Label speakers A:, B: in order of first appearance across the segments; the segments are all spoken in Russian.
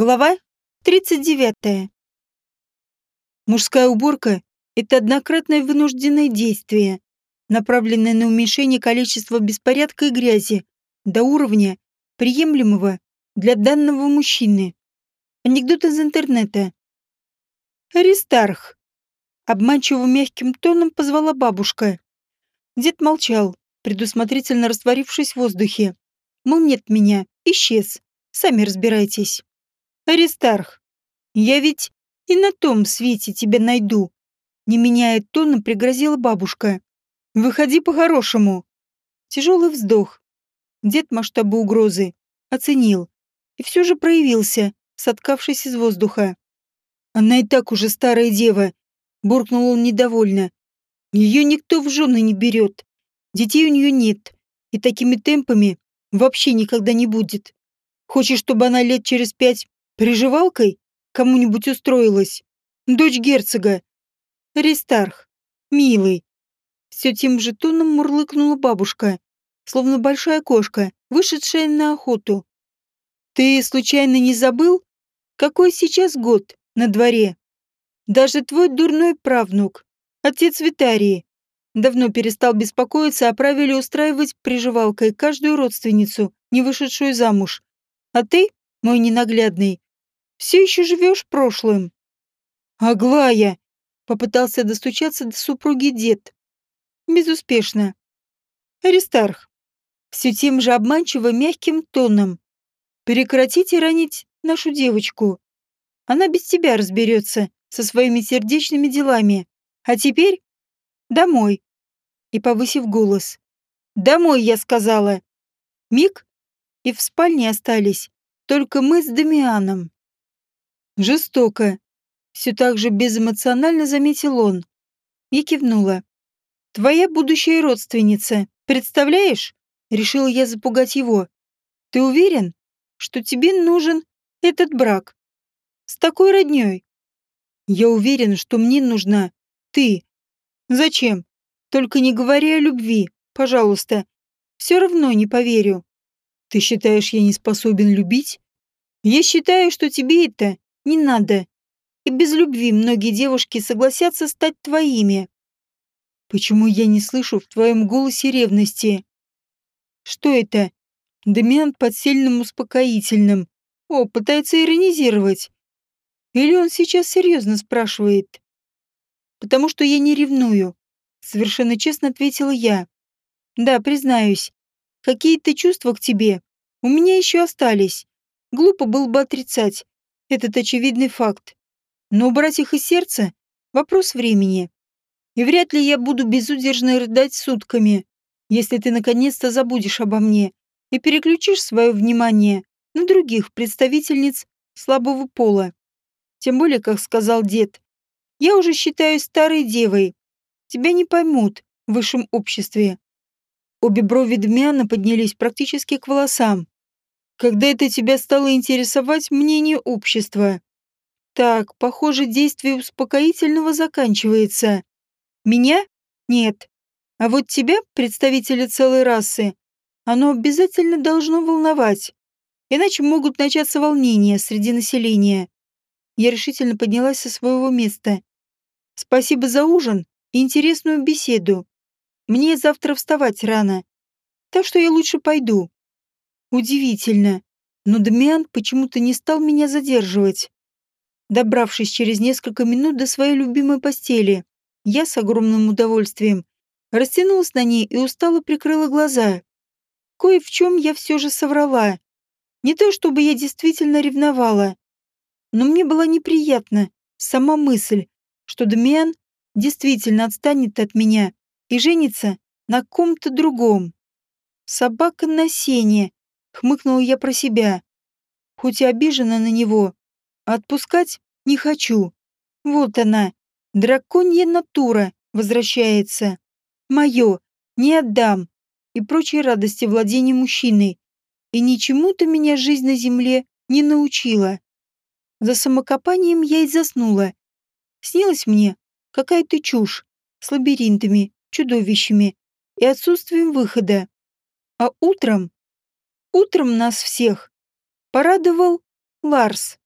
A: Глава 39. Мужская уборка – это однократное вынужденное действие, направленное на уменьшение количества беспорядка и грязи до уровня, приемлемого для данного мужчины. Анекдот из интернета. «Аристарх!» – обманчиво мягким тоном позвала бабушка. Дед молчал, предусмотрительно растворившись в воздухе. Мол, нет меня, исчез, сами разбирайтесь. Аристарх, я ведь и на том свете тебя найду. Не меняя тона, пригрозила бабушка. Выходи по-хорошему. Тяжелый вздох. Дед масштабы угрозы оценил и все же проявился, соткавшись из воздуха. Она и так уже старая дева, буркнул он недовольно. Ее никто в жены не берет. Детей у нее нет. И такими темпами вообще никогда не будет. Хочешь, чтобы она лет через пять Приживалкой кому-нибудь устроилась? Дочь герцога. Ристарх. Милый. Все тем же тоном мурлыкнула бабушка, словно большая кошка, вышедшая на охоту. Ты случайно не забыл, какой сейчас год на дворе? Даже твой дурной правнук, отец Витарии, давно перестал беспокоиться о правиле устраивать приживалкой каждую родственницу, не вышедшую замуж. А ты, мой ненаглядный, все еще живешь прошлым. Аглая! Попытался достучаться до супруги дед. Безуспешно. Аристарх. Все тем же обманчиво мягким тоном. Прекратите ранить нашу девочку. Она без тебя разберется со своими сердечными делами. А теперь домой. И повысив голос. Домой, я сказала. Миг, и в спальне остались только мы с Дамианом. Жестоко. Все так же безэмоционально заметил он. Я кивнула. Твоя будущая родственница, представляешь? Решила я запугать его. Ты уверен, что тебе нужен этот брак? С такой роднёй? Я уверен, что мне нужна ты. Зачем? Только не говори о любви, пожалуйста. Все равно не поверю. Ты считаешь, я не способен любить? Я считаю, что тебе это не надо. И без любви многие девушки согласятся стать твоими. Почему я не слышу в твоем голосе ревности? Что это? Демиан под сильным успокоительным. О, пытается иронизировать. Или он сейчас серьезно спрашивает? Потому что я не ревную. Совершенно честно ответила я. Да, признаюсь, какие-то чувства к тебе у меня еще остались. Глупо было бы отрицать этот очевидный факт. Но убрать их из сердца — вопрос времени. И вряд ли я буду безудержно рыдать сутками, если ты наконец-то забудешь обо мне и переключишь свое внимание на других представительниц слабого пола. Тем более, как сказал дед, я уже считаю старой девой. Тебя не поймут в высшем обществе. Обе брови Дмяна поднялись практически к волосам когда это тебя стало интересовать мнение общества. Так, похоже, действие успокоительного заканчивается. Меня? Нет. А вот тебя, представителя целой расы, оно обязательно должно волновать. Иначе могут начаться волнения среди населения. Я решительно поднялась со своего места. Спасибо за ужин и интересную беседу. Мне завтра вставать рано. Так что я лучше пойду. Удивительно, но Дамиан почему-то не стал меня задерживать. Добравшись через несколько минут до своей любимой постели, я с огромным удовольствием растянулась на ней и устало прикрыла глаза. Кое в чем я все же соврала. Не то чтобы я действительно ревновала, но мне была неприятна сама мысль, что Дамиан действительно отстанет от меня и женится на ком-то другом. Собака на сене, Хмыкнула я про себя. Хоть и обижена на него, отпускать не хочу. Вот она, драконья натура, возвращается. Мое, не отдам. И прочие радости владения мужчиной. И ничему-то меня жизнь на земле не научила. За самокопанием я и заснула. Снилась мне какая-то чушь с лабиринтами, чудовищами и отсутствием выхода. А утром Утром нас всех порадовал Ларс.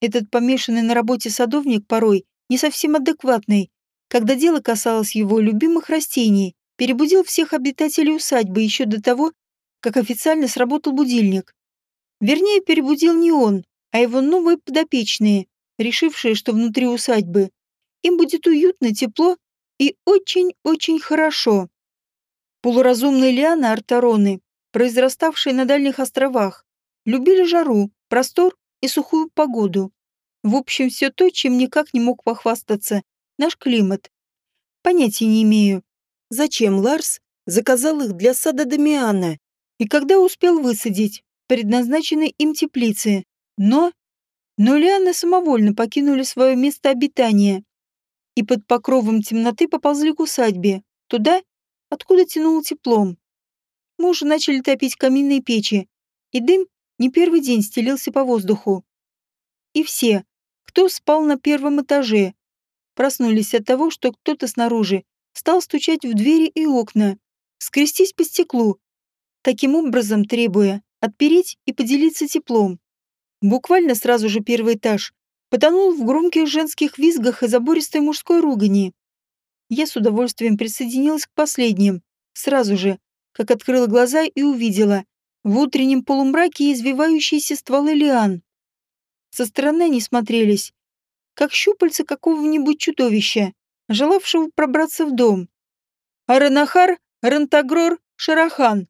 A: Этот помешанный на работе садовник порой не совсем адекватный, когда дело касалось его любимых растений, перебудил всех обитателей усадьбы еще до того, как официально сработал будильник. Вернее, перебудил не он, а его новые подопечные, решившие, что внутри усадьбы им будет уютно, тепло и очень-очень хорошо. Полуразумные лианы Артароны, произраставшие на дальних островах, любили жару, простор и сухую погоду. В общем, все то, чем никак не мог похвастаться наш климат. Понятия не имею, зачем Ларс заказал их для сада Дамиана и когда успел высадить предназначенные им теплицы. Но... Но лианы самовольно покинули свое место обитания и под покровом темноты поползли к усадьбе, туда, откуда тянуло теплом. Мы уже начали топить каминные печи, и дым не первый день стелился по воздуху. И все, кто спал на первом этаже, проснулись от того, что кто-то снаружи стал стучать в двери и окна, скрестись по стеклу, таким образом требуя отпереть и поделиться теплом. Буквально сразу же первый этаж потонул в громких женских визгах и забористой мужской ругани. Я с удовольствием присоединилась к последним, сразу же, как открыла глаза и увидела в утреннем полумраке извивающиеся стволы лиан. Со стороны они смотрелись, как щупальца какого-нибудь чудовища, желавшего пробраться в дом. «Аранахар, Рантагрор, Шарахан!»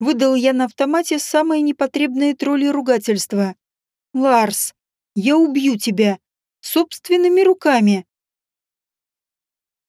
A: Выдал я на автомате самое непотребное тролли ругательство. «Ларс, я убью тебя! Собственными руками!»